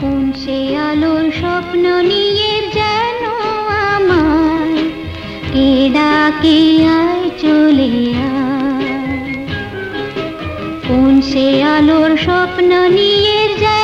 কোন সে স্বপ্ন নিয়ে যেন আমার কে ডাকে আয় চলে সে আলোর স্বপ্ন নিয়ে যায়।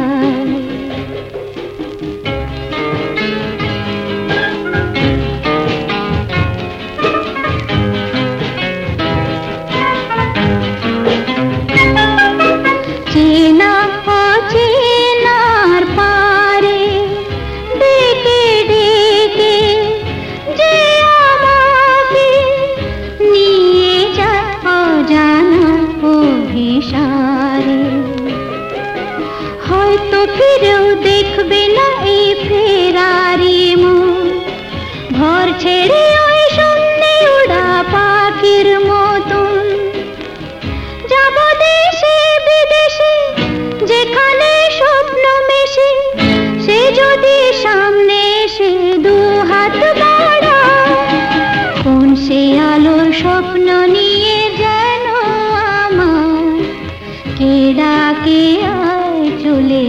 फिर देख बिना ए फेरारी। छेड़ा के आए चले